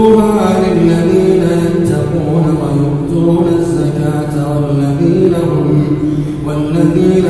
أجورها للذين يتقون ويؤتون والذين هم, والذين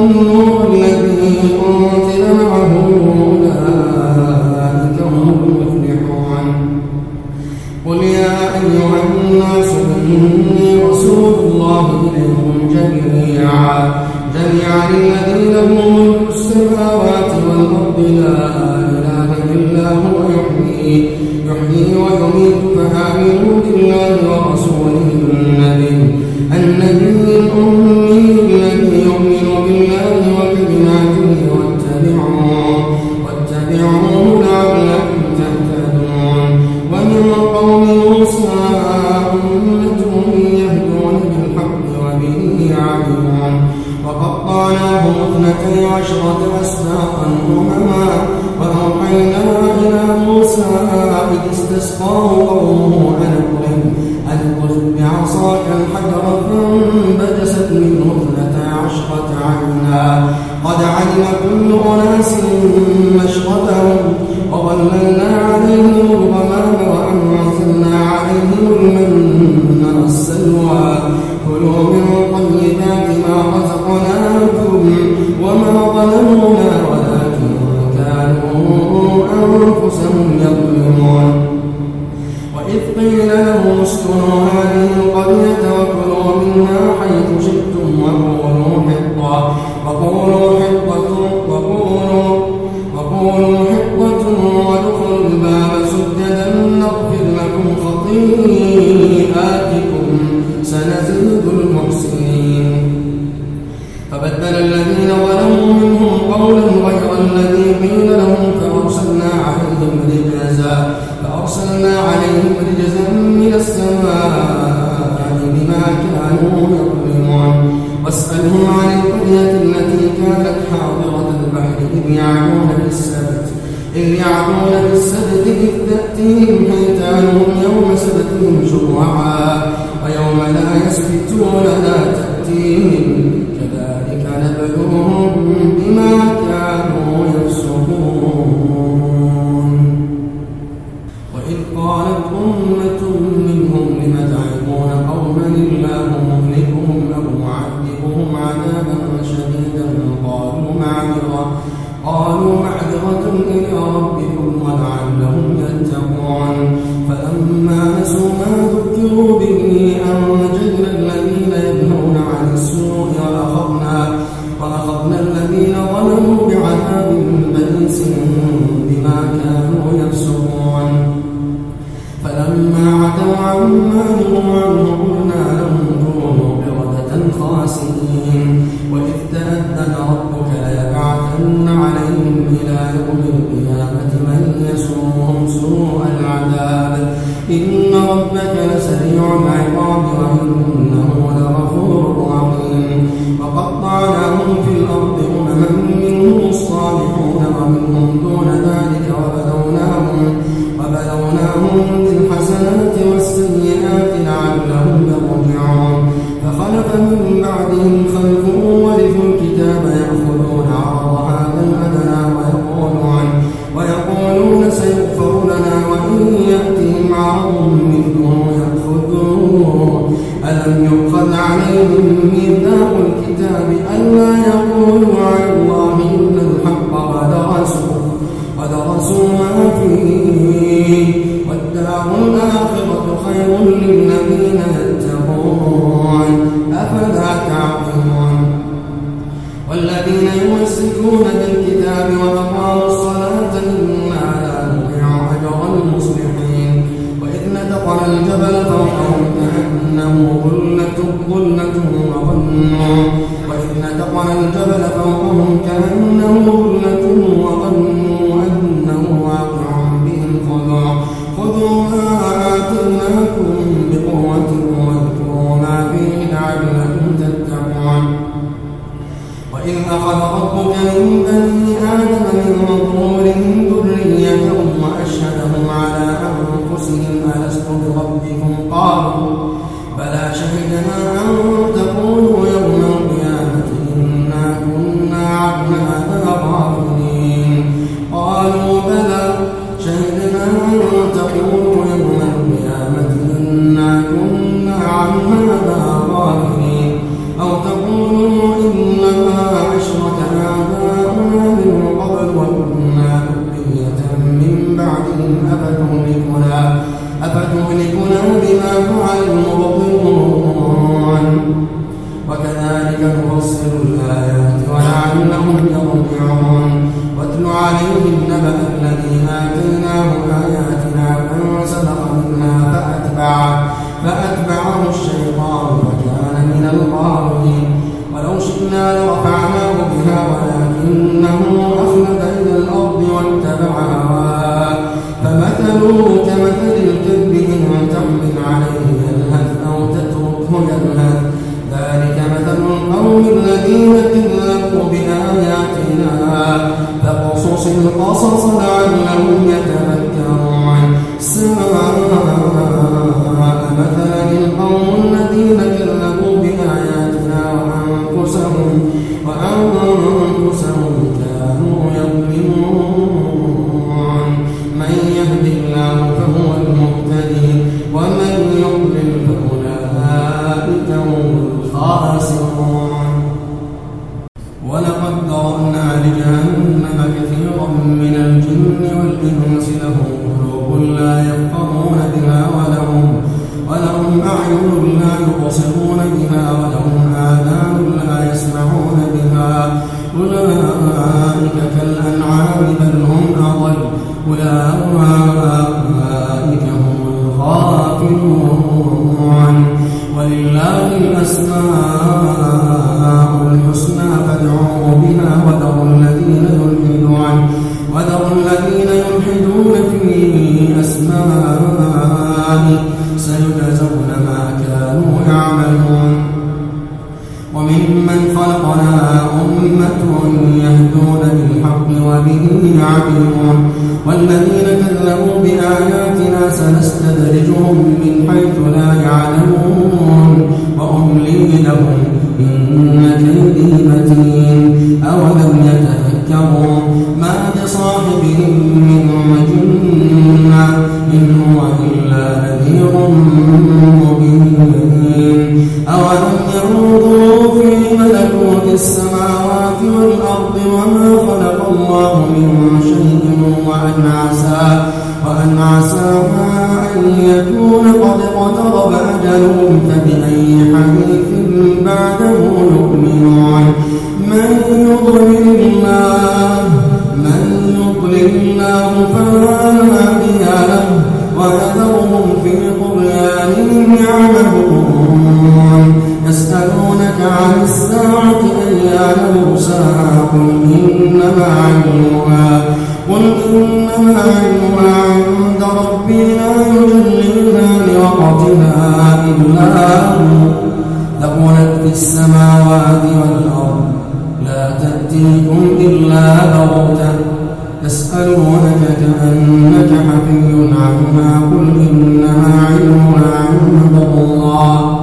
نور الذي أنزل وقطعناهم اثنتي عشرة أسباطا أمما وأوحينا إلى موسى إذ استسقاه قومه أن اضرب بعصاك الحجر فانبجست منه اثنتا عشرة عينا. قد علم كل أناس مشغتهم وظللنا عليهم الغمام وأنزلنا عليهم المن والسلوى. كلوا من أغناكم وما ظلمنا ولكن كانوا أنفسهم يظلمون. وإذ قيل له اسكنوا هذه القرية وكلوا منها حيث شئتم وقولوا حطة. وقولوا حطة وقولوا وقولوا حطة بما تعملون الكتاب وأقاموا الصلاة إنا لا نضيع أجر المصلحين وإذ نتقنا الجبل فوقهم كأنه ظلة ظلة وظنوا وإذ نتقنا الجبل فوقهم كأنه ظلة هدى ذلك مثل القوم الذين كذبوا بآياتنا. فاقصص القصص لعلهم يتذكرون. سواء مثلا القوم الذين كذبوا بآياتنا وأنفسهم وأنفسهم أولئك من ربنا إلا هو ثقلت في السماوات والأرض لا تأتيكم إلا بغتة يسألونك كأنك حفي عنها قل إنما علمها عند الله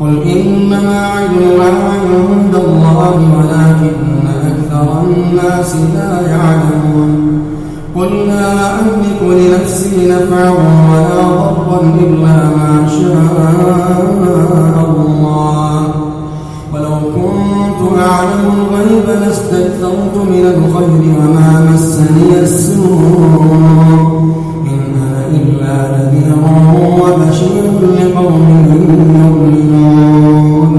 قل إنما علمها عند الله ولكن أكثر الناس لا يعلمون قل لا أملك لنفسي نفعا لهم إلا ما شاء الله. ولو كنت أعلم الغيب لاستكثرت من الخير وما مسني السرور إن إلا نذير وبشير لقوم يؤمنون.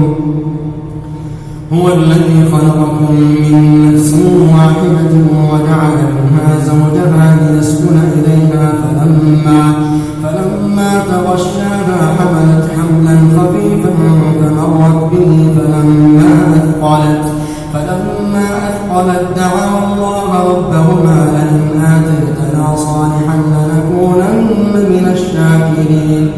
هو الذي خلقكم من نفس واحدة وجعل منها زوجها ليسكن إليها فلما فلما تغشاها حملت حملا خفيفا فمرت به فلما أثقلت فلما أثقلت دعوا الله ربهما لئن آتيتنا صالحا لنكونن من الشاكرين.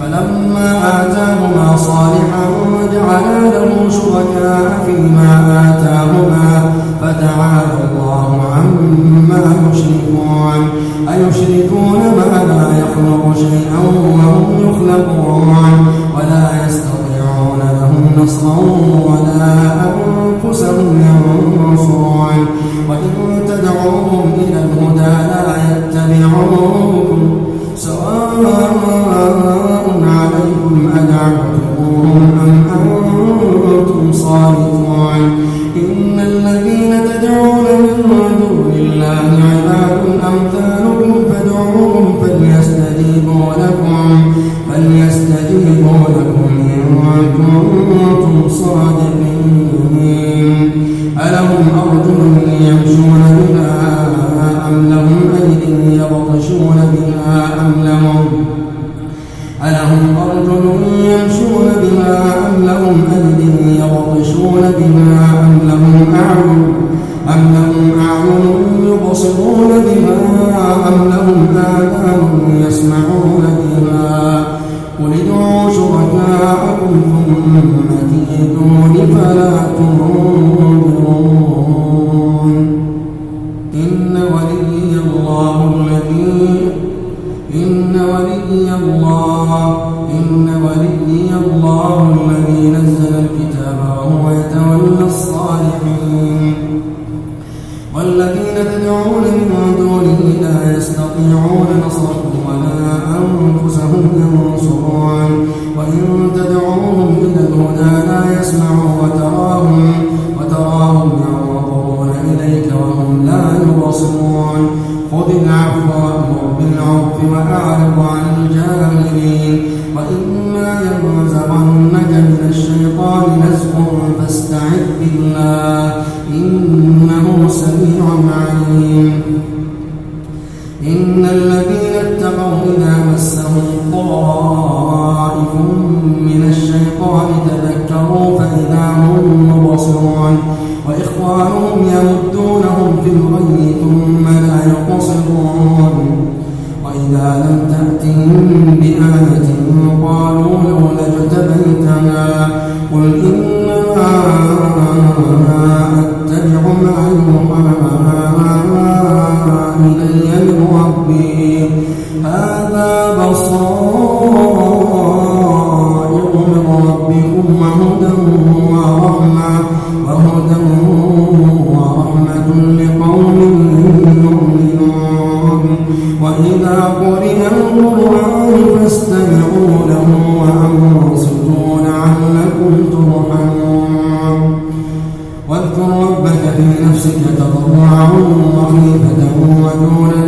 فلما آتاهما صالحا وجعلا له شركاء فيما آتاهما فتعالى الله عما يشركون أيشركون يخلق شيئا وهم يخلقون ولا يستطيعون لهم نصرا ولا أنفسهم ينصرون. وإن تدعوهم إلى الهدى وهم يسمعون بما قل ادعوا شركاءكم ثم كيدون فلا تنظرون ورحمة لقوم يؤمنون. وإذا قرئ القرآن فاستمعوا له وأنصتوا لعلكم ترحمون. واذكر ربك في نفسك تضرعا وخيفة ودون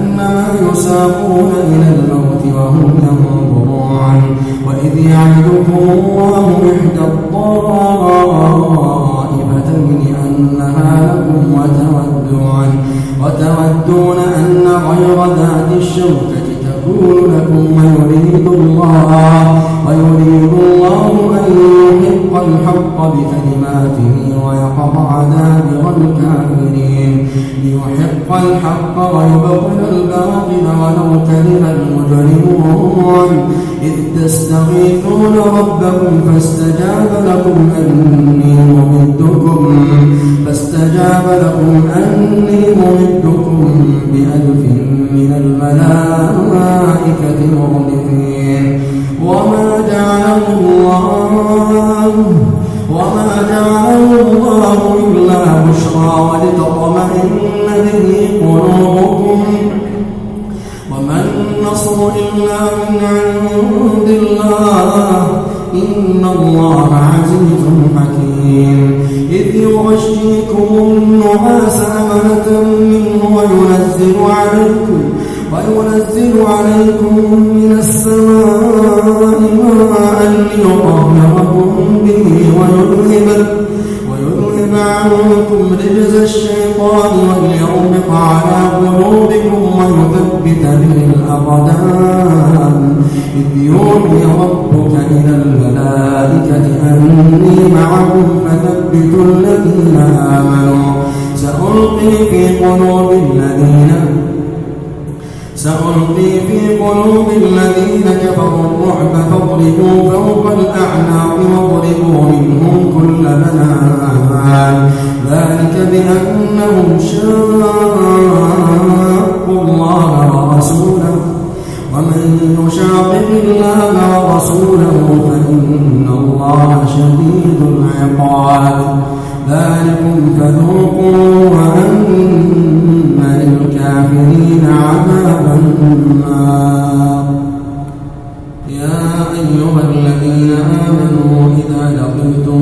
كأنما يساقون إلى الموت وهم ينظرون وإذ يعدكم الله إحدى الطائفتين أنها لكم وتودون وتودون أن غير ذات الشوكة تكون لكم ويريد الله ويريد الله أن يحق الحق بكلماته ويقطع دابر الكافرين. ليحق الحق ويبطل الباطل ولو كره المجرمون. إذ تستغيثون ربكم فاستجاب لكم أني ممدكم. فاستجاب لكم أني ممدكم بألف من الملائكة مردفين وما جعله الله وما جعله الله إلا بشرى ولتطمئن إلا من عند الله إن الله عزيز حكيم إذ يغشيكم النعاس أمنة منه وينزل عليكم وينزل عليكم من السماء ماء ليطهركم به ويذهب ويذهب عنكم رجز الشيطان وليربط على قلوبكم به الأقدام إذ يوحي ربك إلى الملائكة أني معكم فثبتوا الذين آمنوا. سألقي في قلوب الذين سألقي في قلوب الذين كفروا الرعب فاضربوا فوق الأعناق واضربوا منهم كل بنان. ذلك بأنهم شاقوا الله ورسوله ومن يشاقق الله ورسوله فإن الله شديد العقاب. ذلكم فذوقوا وأن للكافرين عذاب النار. يا أيها الذين آمنوا إذا لقيتم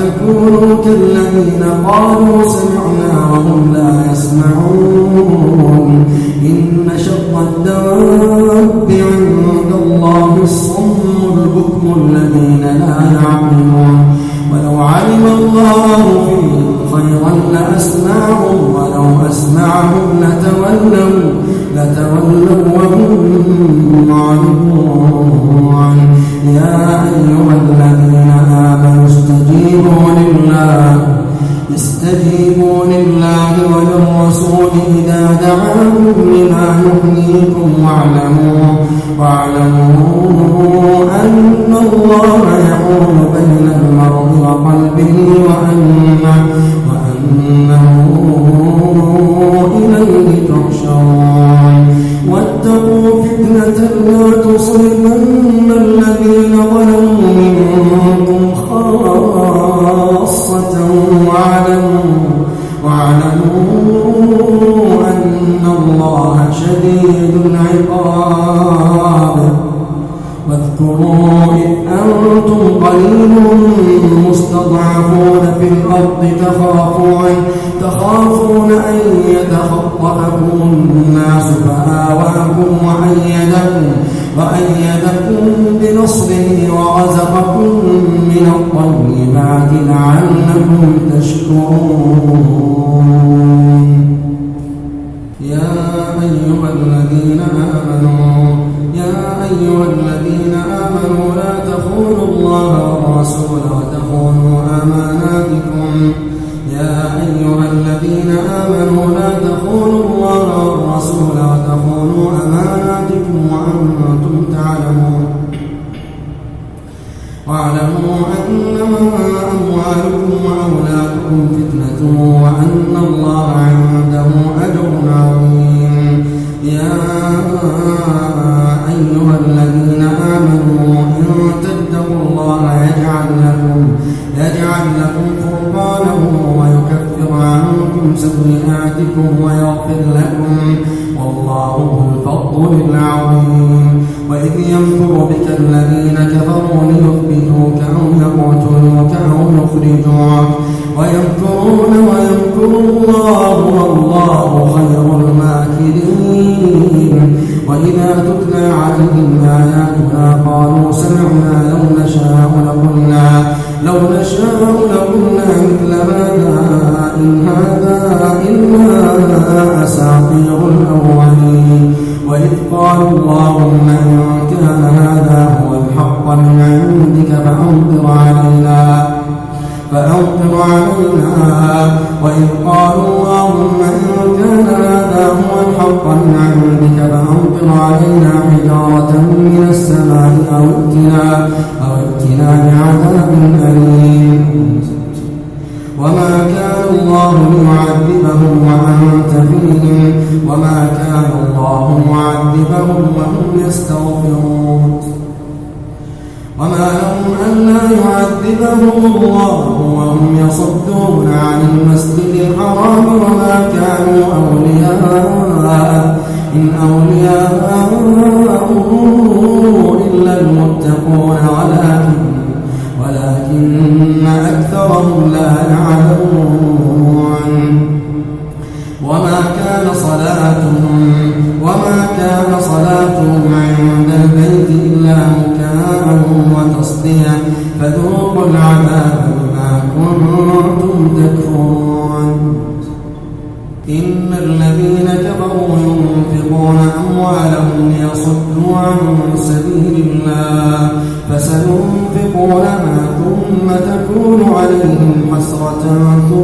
تكونوا كالذين قالوا سمعنا وهم لا يسمعون. إن شر الدواب عند الله الصم البكم الذين لا يعقلون. ولو علم الله فيهم خيرا لأسمعهم ولو أسمعهم لتولوا لتولوا وهم معرضون يا أيها الذين آمنوا استجيبوا لله استجيبوا لله وللرسول إذا دعاكم لما يحييكم واعلموا واعلموا أن الله يحول بين المرء وقلبه وأنه, وأنه يخرجوك ويمكرون ويمكر الله والله خير الماكرين. وإذا تتلى عليهم آياتنا قالوا سمعنا لو نشاء لقلنا لو نشاء لقلنا مثل هذا إن هذا إلا أساطير الأولين. وإذ قالوا اللهم إن كان هذا هو الحق من عندك فأمطر علينا. فأمطر علينا وإذ قالوا اللهم إن كان هذا هو الحق من عندك فأمطر علينا حجارة من السماء أو ائتنا أو ائتنا بعذاب أليم وما كان الله ليعذبهم وأنت فيهم وما كان الله معذبهم وهم يستغفرون وما لهم ألا يعذبهم الله وهم يصدون عن المسجد الحرام وما كانوا أولياء إن أولياءه إلا المتقون ولكن ولكن أكثرهم لا يعلمون. وما كان صلاتهم وما كان صلاتهم عند البيت وتصديا فذوقوا العذاب بما كنتم تكفرون. إن الذين كفروا ينفقون أموالهم ليصدوا عن سبيل الله فسينفقونها ثم تكون عليهم حسرة ثم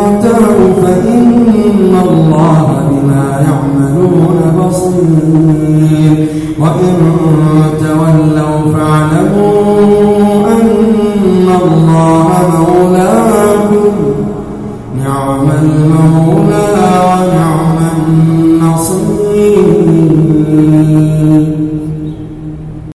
بصير وإن تولوا فاعلموا أن الله مولاكم. نعم المولى.